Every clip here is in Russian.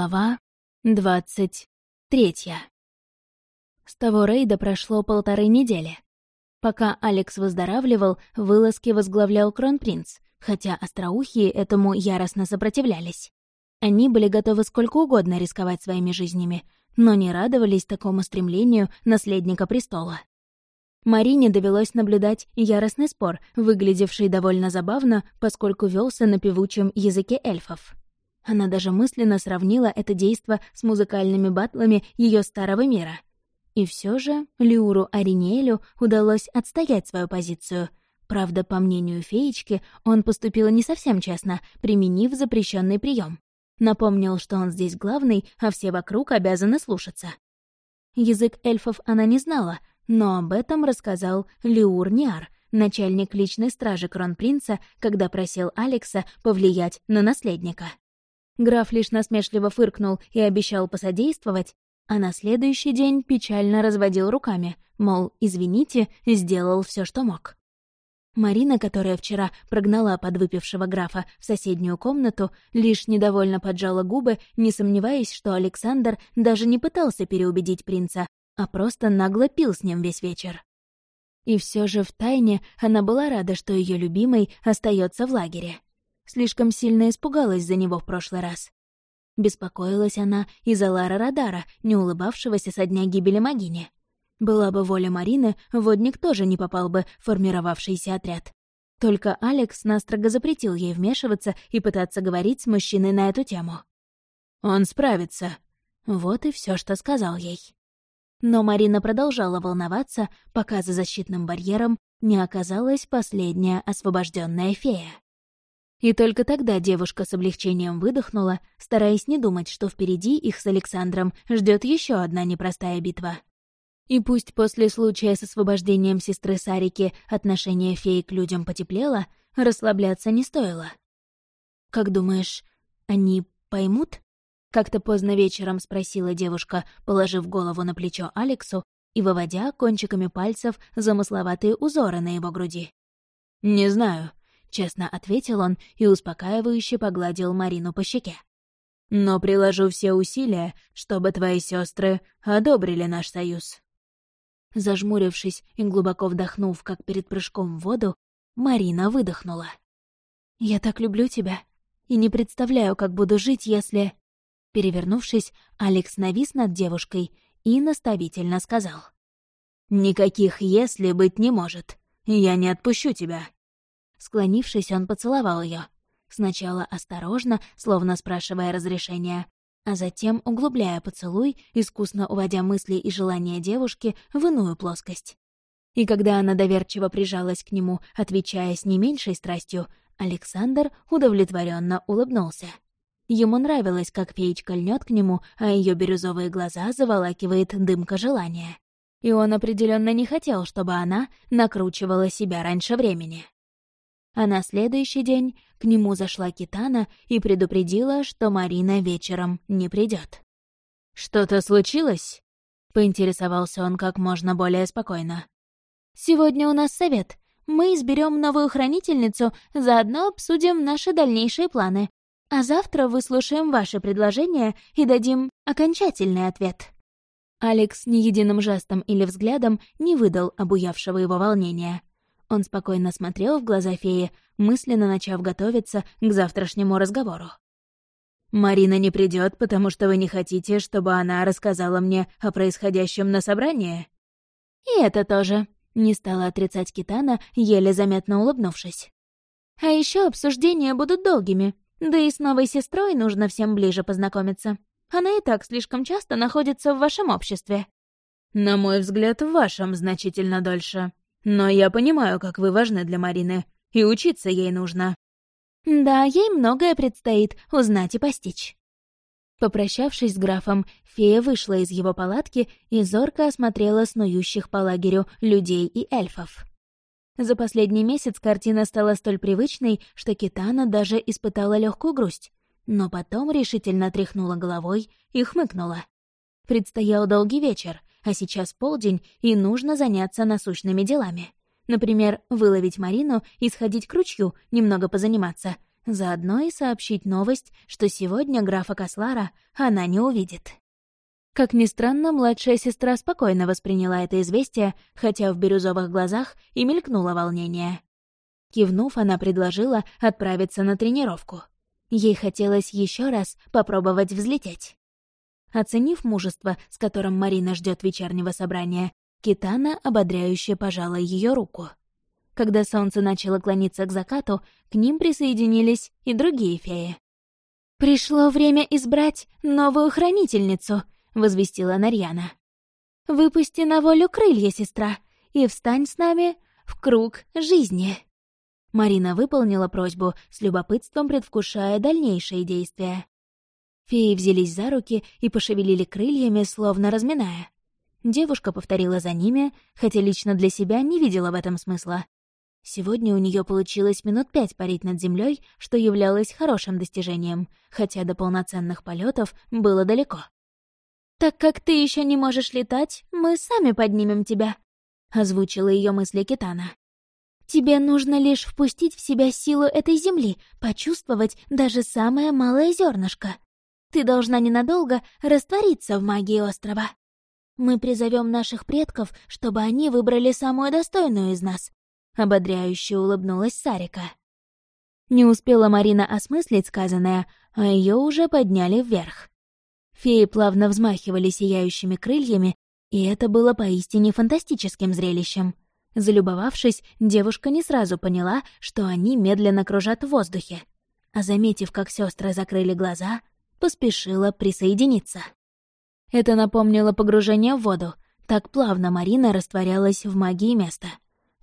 Глава двадцать третья. С того рейда прошло полторы недели. Пока Алекс выздоравливал, вылазки возглавлял Кронпринц, хотя остроухие этому яростно сопротивлялись. Они были готовы сколько угодно рисковать своими жизнями, но не радовались такому стремлению наследника престола. Марине довелось наблюдать яростный спор, выглядевший довольно забавно, поскольку велся на певучем языке эльфов. Она даже мысленно сравнила это действо с музыкальными батлами ее старого мира. И все же Люру Ариниэлю удалось отстоять свою позицию. Правда, по мнению феечки, он поступил не совсем честно, применив запрещенный прием. Напомнил, что он здесь главный, а все вокруг обязаны слушаться. Язык эльфов она не знала, но об этом рассказал Лиур Ниар, начальник личной стражи кронпринца, когда просил Алекса повлиять на наследника. Граф лишь насмешливо фыркнул и обещал посодействовать, а на следующий день печально разводил руками, мол, извините, сделал все, что мог. Марина, которая вчера прогнала подвыпившего графа в соседнюю комнату, лишь недовольно поджала губы, не сомневаясь, что Александр даже не пытался переубедить принца, а просто нагло пил с ним весь вечер. И все же в тайне она была рада, что ее любимый остается в лагере. Слишком сильно испугалась за него в прошлый раз. Беспокоилась она из-за Лара Радара, не улыбавшегося со дня гибели Магини. Была бы воля Марины, водник тоже не попал бы в формировавшийся отряд. Только Алекс настрого запретил ей вмешиваться и пытаться говорить с мужчиной на эту тему. «Он справится». Вот и все, что сказал ей. Но Марина продолжала волноваться, пока за защитным барьером не оказалась последняя освобожденная фея. И только тогда девушка с облегчением выдохнула, стараясь не думать, что впереди их с Александром ждет еще одна непростая битва. И пусть после случая с освобождением сестры Сарики отношение феи к людям потеплело, расслабляться не стоило. «Как думаешь, они поймут?» Как-то поздно вечером спросила девушка, положив голову на плечо Алексу и выводя кончиками пальцев замысловатые узоры на его груди. «Не знаю», — честно ответил он и успокаивающе погладил Марину по щеке. «Но приложу все усилия, чтобы твои сестры одобрили наш союз». Зажмурившись и глубоко вдохнув, как перед прыжком в воду, Марина выдохнула. «Я так люблю тебя и не представляю, как буду жить, если...» Перевернувшись, Алекс навис над девушкой и наставительно сказал. «Никаких «если» быть не может. Я не отпущу тебя. Склонившись, он поцеловал ее. Сначала осторожно, словно спрашивая разрешения, а затем углубляя поцелуй, искусно уводя мысли и желания девушки в иную плоскость. И когда она доверчиво прижалась к нему, отвечая с не меньшей страстью, Александр удовлетворенно улыбнулся. Ему нравилось, как феечка льнет к нему, а ее бирюзовые глаза заволакивает дымка желания. И он определенно не хотел, чтобы она накручивала себя раньше времени. А на следующий день к нему зашла Китана и предупредила, что Марина вечером не придет. «Что-то случилось?» — поинтересовался он как можно более спокойно. «Сегодня у нас совет. Мы изберем новую хранительницу, заодно обсудим наши дальнейшие планы. А завтра выслушаем ваши предложения и дадим окончательный ответ». Алекс ни единым жестом или взглядом не выдал обуявшего его волнения. Он спокойно смотрел в глаза феи, мысленно начав готовиться к завтрашнему разговору. «Марина не придет, потому что вы не хотите, чтобы она рассказала мне о происходящем на собрании?» «И это тоже», — не стала отрицать Китана, еле заметно улыбнувшись. «А еще обсуждения будут долгими, да и с новой сестрой нужно всем ближе познакомиться. Она и так слишком часто находится в вашем обществе». «На мой взгляд, в вашем значительно дольше», но я понимаю, как вы важны для Марины, и учиться ей нужно». «Да, ей многое предстоит узнать и постичь». Попрощавшись с графом, фея вышла из его палатки и зорко осмотрела снующих по лагерю людей и эльфов. За последний месяц картина стала столь привычной, что Китана даже испытала легкую грусть, но потом решительно тряхнула головой и хмыкнула. Предстоял долгий вечер, а сейчас полдень, и нужно заняться насущными делами. Например, выловить Марину и сходить к ручью, немного позаниматься, заодно и сообщить новость, что сегодня графа Кослара она не увидит. Как ни странно, младшая сестра спокойно восприняла это известие, хотя в бирюзовых глазах и мелькнуло волнение. Кивнув, она предложила отправиться на тренировку. Ей хотелось еще раз попробовать взлететь. Оценив мужество, с которым Марина ждет вечернего собрания, Китана ободряюще пожала ее руку. Когда солнце начало клониться к закату, к ним присоединились и другие феи. «Пришло время избрать новую хранительницу», — возвестила Нарьяна. «Выпусти на волю крылья, сестра, и встань с нами в круг жизни». Марина выполнила просьбу, с любопытством предвкушая дальнейшие действия. Феи взялись за руки и пошевелили крыльями, словно разминая. Девушка повторила за ними, хотя лично для себя не видела в этом смысла. Сегодня у нее получилось минут пять парить над землей, что являлось хорошим достижением, хотя до полноценных полетов было далеко. «Так как ты еще не можешь летать, мы сами поднимем тебя», — озвучила ее мысли Китана. Тебе нужно лишь впустить в себя силу этой земли, почувствовать даже самое малое зернышко. Ты должна ненадолго раствориться в магии острова. Мы призовем наших предков, чтобы они выбрали самую достойную из нас. Ободряюще улыбнулась Сарика. Не успела Марина осмыслить сказанное, а ее уже подняли вверх. Феи плавно взмахивали сияющими крыльями, и это было поистине фантастическим зрелищем — Залюбовавшись, девушка не сразу поняла, что они медленно кружат в воздухе, а заметив, как сестры закрыли глаза, поспешила присоединиться. Это напомнило погружение в воду. Так плавно Марина растворялась в магии места.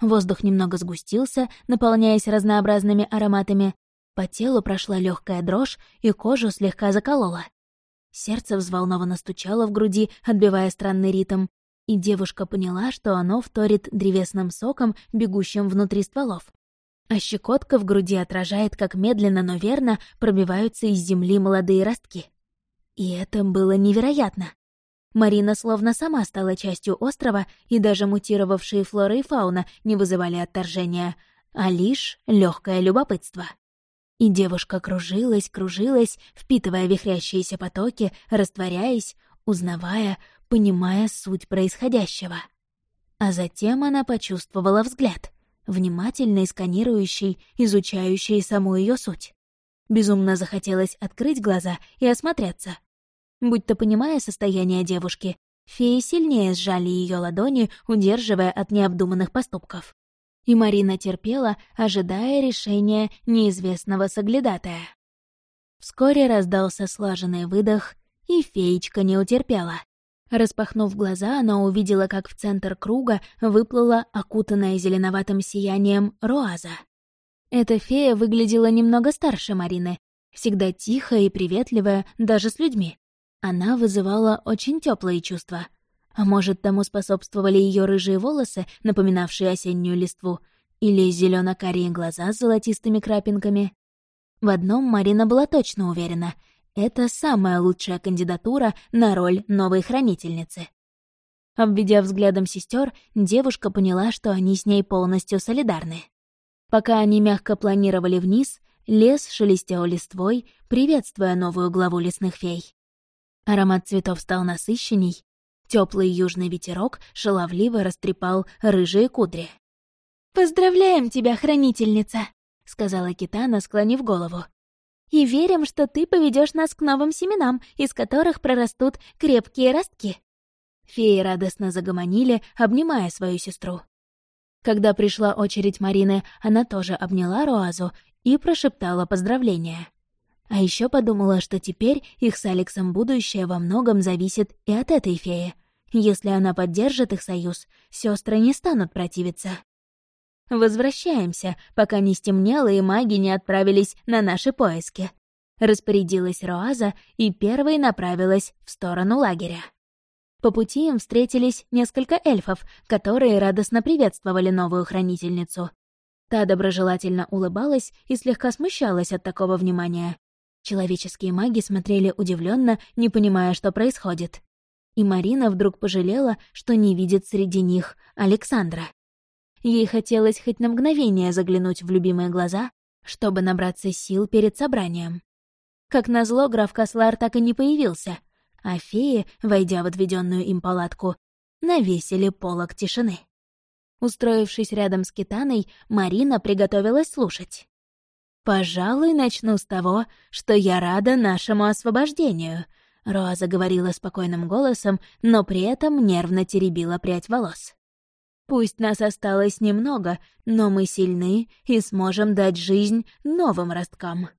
Воздух немного сгустился, наполняясь разнообразными ароматами. По телу прошла легкая дрожь, и кожу слегка заколола. Сердце взволнованно стучало в груди, отбивая странный ритм, и девушка поняла, что оно вторит древесным соком, бегущим внутри стволов. А щекотка в груди отражает, как медленно, но верно пробиваются из земли молодые ростки. И это было невероятно. Марина словно сама стала частью острова, и даже мутировавшие флора и фауна не вызывали отторжения, а лишь легкое любопытство. И девушка кружилась, кружилась, впитывая вихрящиеся потоки, растворяясь, узнавая, понимая суть происходящего. А затем она почувствовала взгляд, внимательный, сканирующий, изучающий саму ее суть. Безумно захотелось открыть глаза и осмотреться. Будь-то понимая состояние девушки, феи сильнее сжали ее ладони, удерживая от необдуманных поступков. И Марина терпела, ожидая решения неизвестного соглядатая. Вскоре раздался слаженный выдох, и феечка не утерпела. Распахнув глаза, она увидела, как в центр круга выплыла окутанная зеленоватым сиянием Роаза. Эта фея выглядела немного старше Марины, всегда тихая и приветливая, даже с людьми. Она вызывала очень теплые чувства. А может, тому способствовали ее рыжие волосы, напоминавшие осеннюю листву, или зелено карие глаза с золотистыми крапинками. В одном Марина была точно уверена — это самая лучшая кандидатура на роль новой хранительницы. Обведя взглядом сестер, девушка поняла, что они с ней полностью солидарны. Пока они мягко планировали вниз, лес шелестел листвой, приветствуя новую главу лесных фей. Аромат цветов стал насыщенней, теплый южный ветерок шаловливо растрепал рыжие кудри. «Поздравляем тебя, хранительница!» — сказала Китана, склонив голову и верим, что ты поведешь нас к новым семенам, из которых прорастут крепкие ростки». Феи радостно загомонили, обнимая свою сестру. Когда пришла очередь Марины, она тоже обняла Роазу и прошептала поздравления. А еще подумала, что теперь их с Алексом будущее во многом зависит и от этой феи. Если она поддержит их союз, сестры не станут противиться. Возвращаемся, пока не стемнело и маги не отправились на наши поиски. Распорядилась Роаза и первой направилась в сторону лагеря. По пути им встретились несколько эльфов, которые радостно приветствовали новую хранительницу. Та доброжелательно улыбалась и слегка смущалась от такого внимания. Человеческие маги смотрели удивленно, не понимая, что происходит. И Марина вдруг пожалела, что не видит среди них Александра. Ей хотелось хоть на мгновение заглянуть в любимые глаза, чтобы набраться сил перед собранием. Как назло, граф Кослар так и не появился, а феи, войдя в отведенную им палатку, навесили полок тишины. Устроившись рядом с Китаной, Марина приготовилась слушать. «Пожалуй, начну с того, что я рада нашему освобождению», — Роа заговорила спокойным голосом, но при этом нервно теребила прядь волос. «Пусть нас осталось немного, но мы сильны и сможем дать жизнь новым росткам.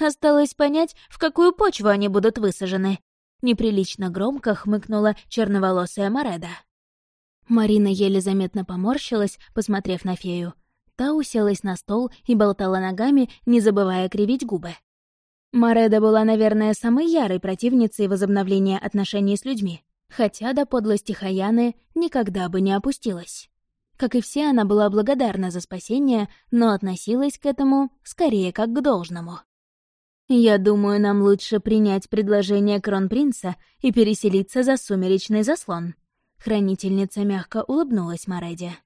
Осталось понять, в какую почву они будут высажены», — неприлично громко хмыкнула черноволосая Мореда. Марина еле заметно поморщилась, посмотрев на фею. Та уселась на стол и болтала ногами, не забывая кривить губы. Мореда была, наверное, самой ярой противницей возобновления отношений с людьми, хотя до подлости Хаяны никогда бы не опустилась. Как и все, она была благодарна за спасение, но относилась к этому скорее как к должному. «Я думаю, нам лучше принять предложение кронпринца и переселиться за сумеречный заслон», Хранительница мягко улыбнулась Мореде.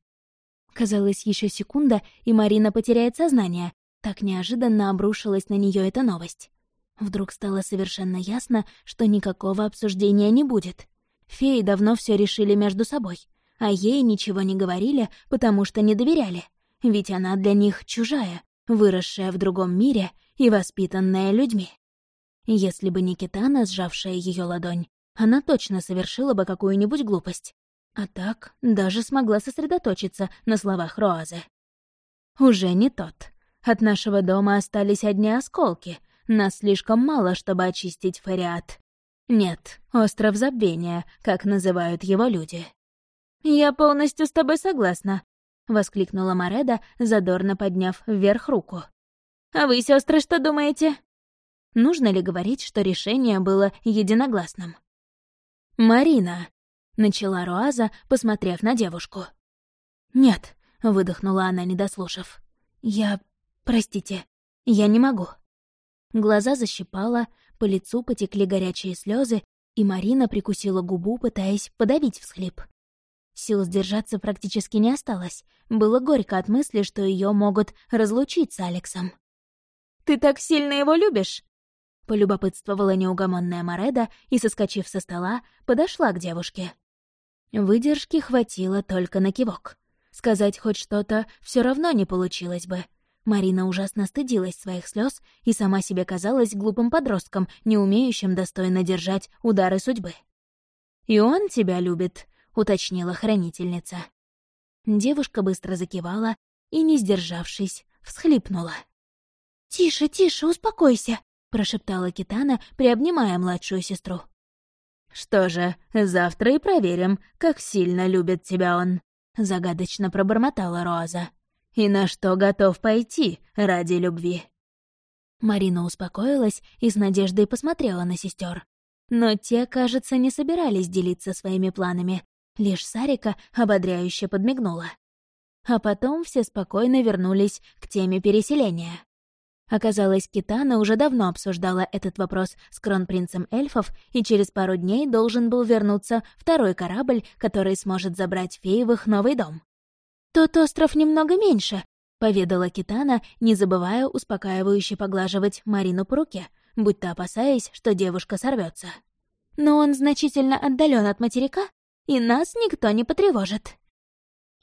Казалось, еще секунда, и Марина потеряет сознание. Так неожиданно обрушилась на нее эта новость. Вдруг стало совершенно ясно, что никакого обсуждения не будет. Феи давно все решили между собой, а ей ничего не говорили, потому что не доверяли. Ведь она для них чужая, выросшая в другом мире и воспитанная людьми. Если бы не Китана, сжавшая ее ладонь, она точно совершила бы какую-нибудь глупость. А так даже смогла сосредоточиться на словах Роазы. «Уже не тот. От нашего дома остались одни осколки. Нас слишком мало, чтобы очистить Фариат. Нет, остров забвения, как называют его люди». «Я полностью с тобой согласна», — воскликнула Мореда, задорно подняв вверх руку. «А вы, сестры, что думаете?» Нужно ли говорить, что решение было единогласным? «Марина!» — начала Руаза, посмотрев на девушку. «Нет», — выдохнула она, не дослушав. «Я... простите, я не могу». Глаза защипала, по лицу потекли горячие слезы, и Марина прикусила губу, пытаясь подавить всхлип. Сил сдержаться практически не осталось. Было горько от мысли, что ее могут разлучить с Алексом. «Ты так сильно его любишь?» — полюбопытствовала неугомонная Мореда и, соскочив со стола, подошла к девушке. Выдержки хватило только на кивок. Сказать хоть что-то все равно не получилось бы. Марина ужасно стыдилась своих слез и сама себе казалась глупым подростком, не умеющим достойно держать удары судьбы. «И он тебя любит», — уточнила хранительница. Девушка быстро закивала и, не сдержавшись, всхлипнула. «Тише, тише, успокойся», прошептала Китана, приобнимая младшую сестру. «Что же, завтра и проверим, как сильно любит тебя он», — загадочно пробормотала Роза. «И на что готов пойти ради любви?» Марина успокоилась и с надеждой посмотрела на сестер. Но те, кажется, не собирались делиться своими планами. Лишь Сарика ободряюще подмигнула. А потом все спокойно вернулись к теме переселения. Оказалось, Китана уже давно обсуждала этот вопрос с кронпринцем эльфов, и через пару дней должен был вернуться второй корабль, который сможет забрать их новый дом. «Тот остров немного меньше», — поведала Китана, не забывая успокаивающе поглаживать Марину по руке, будто опасаясь, что девушка сорвется. «Но он значительно отдален от материка, и нас никто не потревожит».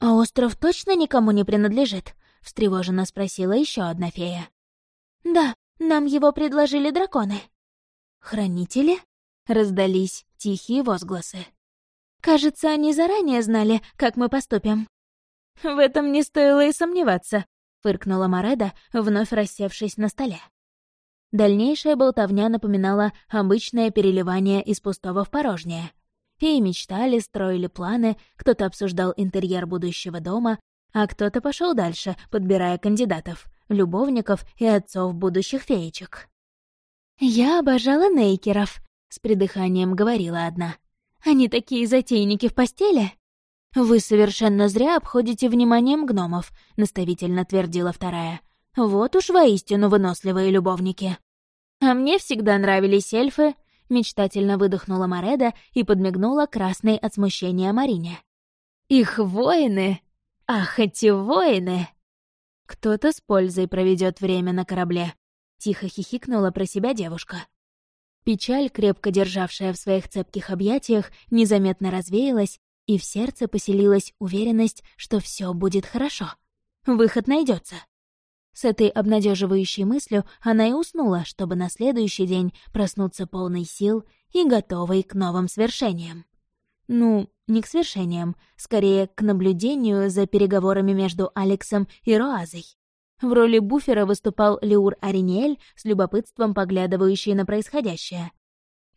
«А остров точно никому не принадлежит?» — встревоженно спросила еще одна фея. «Да, нам его предложили драконы». «Хранители?» — раздались тихие возгласы. «Кажется, они заранее знали, как мы поступим». «В этом не стоило и сомневаться», — фыркнула Мореда, вновь рассевшись на столе. Дальнейшая болтовня напоминала обычное переливание из пустого в порожнее. Феи мечтали, строили планы, кто-то обсуждал интерьер будущего дома, а кто-то пошел дальше, подбирая кандидатов — любовников и отцов будущих феечек. «Я обожала нейкеров», — с придыханием говорила одна. «Они такие затейники в постели?» «Вы совершенно зря обходите вниманием гномов», — наставительно твердила вторая. «Вот уж воистину выносливые любовники». «А мне всегда нравились эльфы», — мечтательно выдохнула Мореда и подмигнула красной от смущения Марине. «Их воины! Ах, эти воины!» Кто-то с пользой проведет время на корабле. Тихо хихикнула про себя девушка. Печаль, крепко державшая в своих цепких объятиях, незаметно развеялась, и в сердце поселилась уверенность, что все будет хорошо. Выход найдется. С этой обнадеживающей мыслью она и уснула, чтобы на следующий день проснуться полной сил и готовой к новым свершениям. Ну, не к свершениям, скорее к наблюдению за переговорами между Алексом и Роазой. В роли буфера выступал Леур Ариниэль с любопытством поглядывающий на происходящее.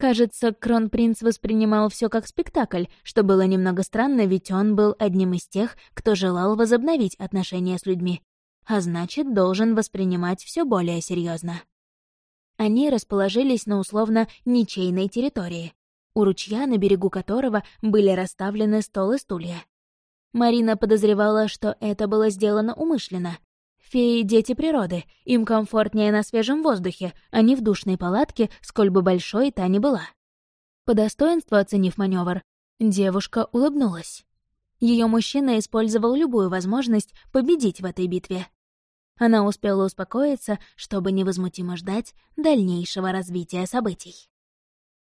Кажется, кронпринц воспринимал все как спектакль, что было немного странно, ведь он был одним из тех, кто желал возобновить отношения с людьми, а значит, должен воспринимать все более серьезно. Они расположились на условно ничейной территории, у ручья, на берегу которого были расставлены стол и стулья. Марина подозревала, что это было сделано умышленно. Феи — дети природы, им комфортнее на свежем воздухе, а не в душной палатке, сколь бы большой та ни была. По достоинству оценив маневр, девушка улыбнулась. Ее мужчина использовал любую возможность победить в этой битве. Она успела успокоиться, чтобы невозмутимо ждать дальнейшего развития событий.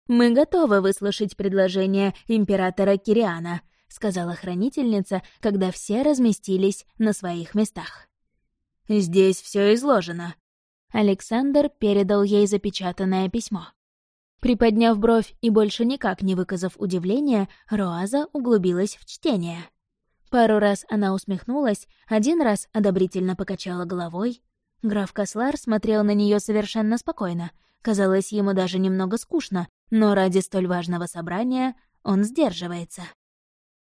«Мы готовы выслушать предложение императора Кириана», — сказала хранительница, когда все разместились на своих местах. «Здесь все изложено». Александр передал ей запечатанное письмо. Приподняв бровь и больше никак не выказав удивления, Роаза углубилась в чтение. Пару раз она усмехнулась, один раз одобрительно покачала головой. Граф Кослар смотрел на нее совершенно спокойно. Казалось, ему даже немного скучно, но ради столь важного собрания он сдерживается.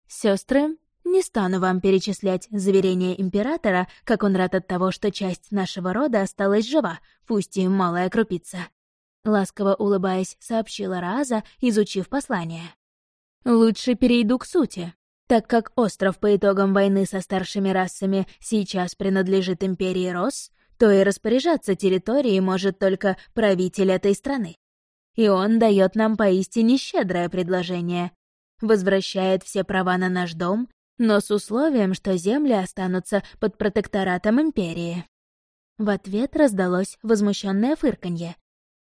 Сестры, не стану вам перечислять заверения императора, как он рад от того, что часть нашего рода осталась жива, пусть и малая крупица. Ласково улыбаясь, сообщила Раза, изучив послание. «Лучше перейду к сути. Так как остров по итогам войны со старшими расами сейчас принадлежит империи Рос, то и распоряжаться территорией может только правитель этой страны. И он дает нам поистине щедрое предложение. Возвращает все права на наш дом, но с условием, что земли останутся под протекторатом империи. В ответ раздалось возмущенное фырканье.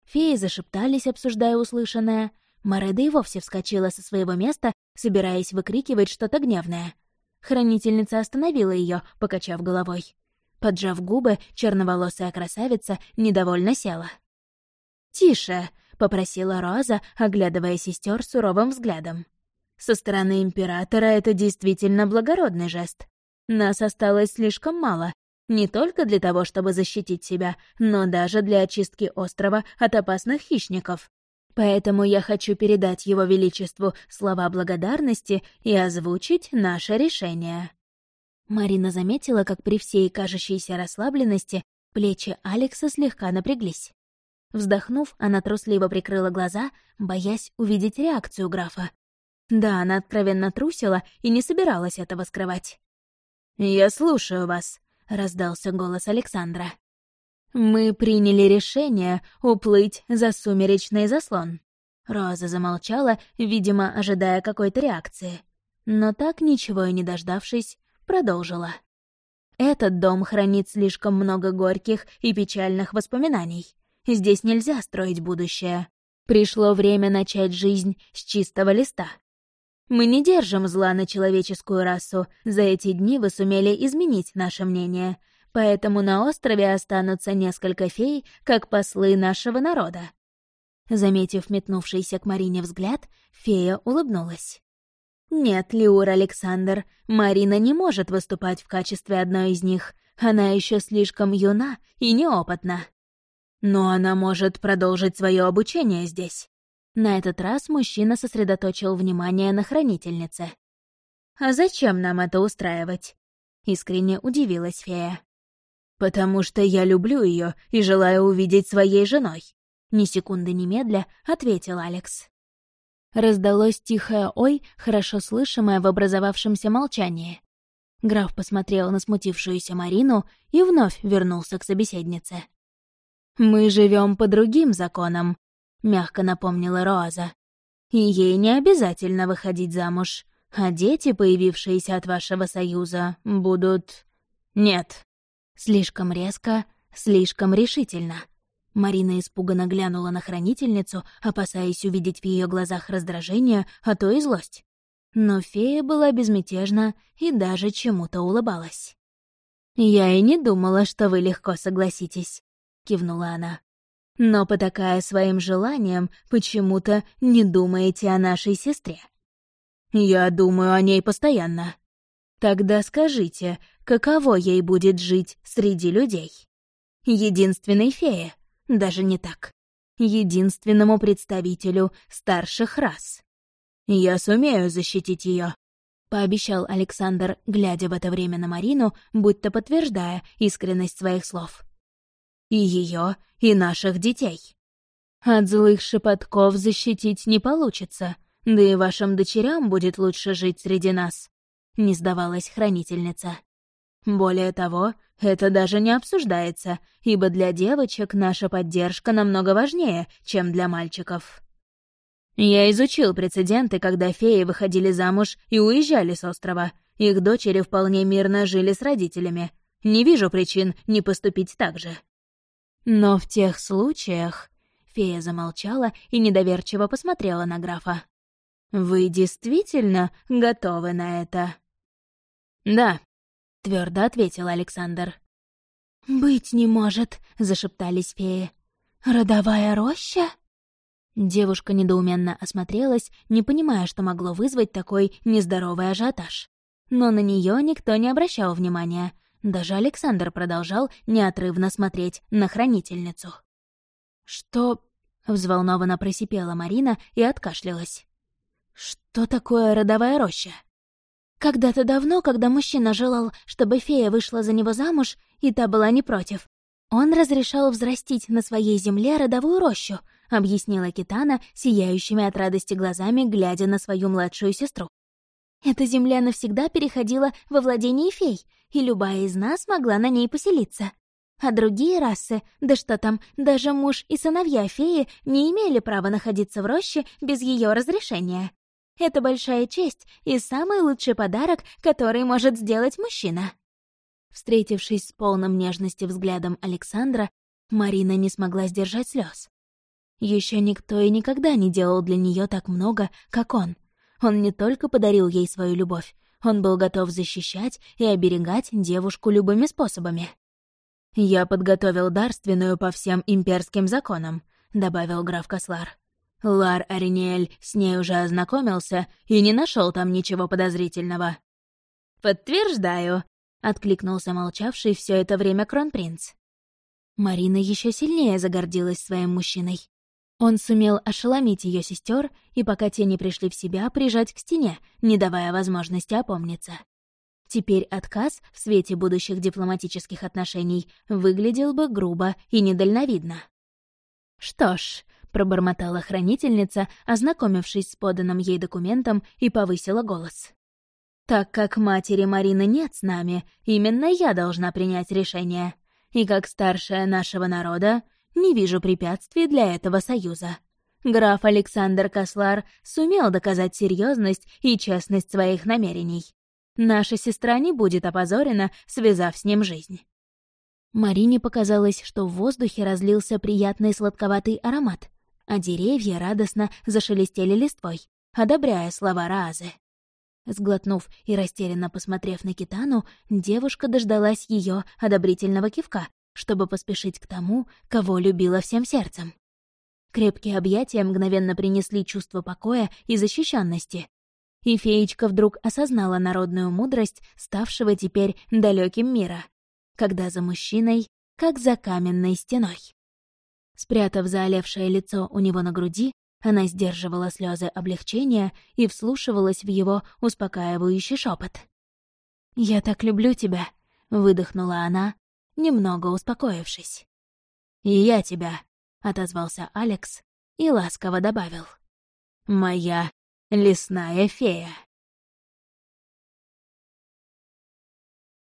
Феи зашептались, обсуждая услышанное, Мореда и вовсе вскочила со своего места, собираясь выкрикивать что-то гневное. Хранительница остановила ее, покачав головой. Поджав губы, черноволосая красавица недовольно села. «Тише!» — попросила Роза, оглядывая сестер суровым взглядом. «Со стороны императора это действительно благородный жест. Нас осталось слишком мало, не только для того, чтобы защитить себя, но даже для очистки острова от опасных хищников. Поэтому я хочу передать Его Величеству слова благодарности и озвучить наше решение». Марина заметила, как при всей кажущейся расслабленности плечи Алекса слегка напряглись. Вздохнув, она трусливо прикрыла глаза, боясь увидеть реакцию графа. Да, она откровенно трусила и не собиралась этого скрывать. «Я слушаю вас», — раздался голос Александра. «Мы приняли решение уплыть за сумеречный заслон». Роза замолчала, видимо, ожидая какой-то реакции. Но так, ничего и не дождавшись, продолжила. «Этот дом хранит слишком много горьких и печальных воспоминаний. Здесь нельзя строить будущее. Пришло время начать жизнь с чистого листа. Мы не держим зла на человеческую расу. За эти дни вы сумели изменить наше мнение, поэтому на острове останутся несколько фей, как послы нашего народа». Заметив метнувшийся к Марине взгляд, фея улыбнулась. «Нет, Лиур Александр, Марина не может выступать в качестве одной из них. Она еще слишком юна и неопытна. Но она может продолжить свое обучение здесь». На этот раз мужчина сосредоточил внимание на хранительнице. «А зачем нам это устраивать?» — искренне удивилась фея. «Потому что я люблю ее и желаю увидеть своей женой», — ни секунды немедля ответил Алекс. Раздалось тихое «Ой», хорошо слышимое в образовавшемся молчании. Граф посмотрел на смутившуюся Марину и вновь вернулся к собеседнице. «Мы живем по другим законам», — мягко напомнила Роаза. «И ей не обязательно выходить замуж, а дети, появившиеся от вашего союза, будут...» «Нет», Слишком резко, слишком решительно. Марина испуганно глянула на хранительницу, опасаясь увидеть в ее глазах раздражение, а то и злость. Но фея была безмятежна и даже чему-то улыбалась. «Я и не думала, что вы легко согласитесь», — кивнула она. «Но, потакая своим желанием, почему-то не думаете о нашей сестре». «Я думаю о ней постоянно». «Тогда скажите, каково ей будет жить среди людей?» «Единственной фее, даже не так. Единственному представителю старших рас». «Я сумею защитить ее, пообещал Александр, глядя в это время на Марину, будто подтверждая искренность своих слов. «И ее, и наших детей. От злых шепотков защитить не получится, да и вашим дочерям будет лучше жить среди нас», — не сдавалась хранительница. «Более того, это даже не обсуждается, ибо для девочек наша поддержка намного важнее, чем для мальчиков». Я изучил прецеденты, когда феи выходили замуж и уезжали с острова. Их дочери вполне мирно жили с родителями. Не вижу причин не поступить так же. Но в тех случаях... Фея замолчала и недоверчиво посмотрела на графа. «Вы действительно готовы на это?» «Да», — твердо ответил Александр. «Быть не может», — зашептались феи. «Родовая роща?» Девушка недоуменно осмотрелась, не понимая, что могло вызвать такой нездоровый ажиотаж. Но на нее никто не обращал внимания. Даже Александр продолжал неотрывно смотреть на хранительницу. «Что...» — взволнованно просипела Марина и откашлялась. «Что такое родовая роща?» «Когда-то давно, когда мужчина желал, чтобы фея вышла за него замуж, и та была не против, он разрешал взрастить на своей земле родовую рощу, — объяснила Китана, сияющими от радости глазами, глядя на свою младшую сестру. «Эта земля навсегда переходила во владение фей, и любая из нас могла на ней поселиться. А другие расы, да что там, даже муж и сыновья феи не имели права находиться в роще без ее разрешения. Это большая честь и самый лучший подарок, который может сделать мужчина». Встретившись с полным нежности взглядом Александра, Марина не смогла сдержать слез. Еще никто и никогда не делал для нее так много, как он. Он не только подарил ей свою любовь, он был готов защищать и оберегать девушку любыми способами. «Я подготовил дарственную по всем имперским законам», — добавил граф Кослар. Лар Ариниэль с ней уже ознакомился и не нашел там ничего подозрительного. «Подтверждаю», — откликнулся молчавший все это время кронпринц. Марина еще сильнее загордилась своим мужчиной. Он сумел ошеломить ее сестер и, пока те не пришли в себя, прижать к стене, не давая возможности опомниться. Теперь отказ в свете будущих дипломатических отношений выглядел бы грубо и недальновидно. «Что ж», — пробормотала хранительница, ознакомившись с поданным ей документом, и повысила голос. «Так как матери Марины нет с нами, именно я должна принять решение. И как старшая нашего народа, не вижу препятствий для этого союза. Граф Александр Кослар сумел доказать серьезность и честность своих намерений. Наша сестра не будет опозорена, связав с ним жизнь. Марине показалось, что в воздухе разлился приятный сладковатый аромат, а деревья радостно зашелестели листвой, одобряя слова Разы. Сглотнув и растерянно посмотрев на Китану, девушка дождалась ее одобрительного кивка чтобы поспешить к тому, кого любила всем сердцем. Крепкие объятия мгновенно принесли чувство покоя и защищенности. И феечка вдруг осознала народную мудрость, ставшего теперь далеким мира, когда за мужчиной, как за каменной стеной. Спрятав заолевшее лицо у него на груди, она сдерживала слезы облегчения и вслушивалась в его успокаивающий шепот. «Я так люблю тебя», — выдохнула она, немного успокоившись. «И я тебя», — отозвался Алекс и ласково добавил. «Моя лесная фея».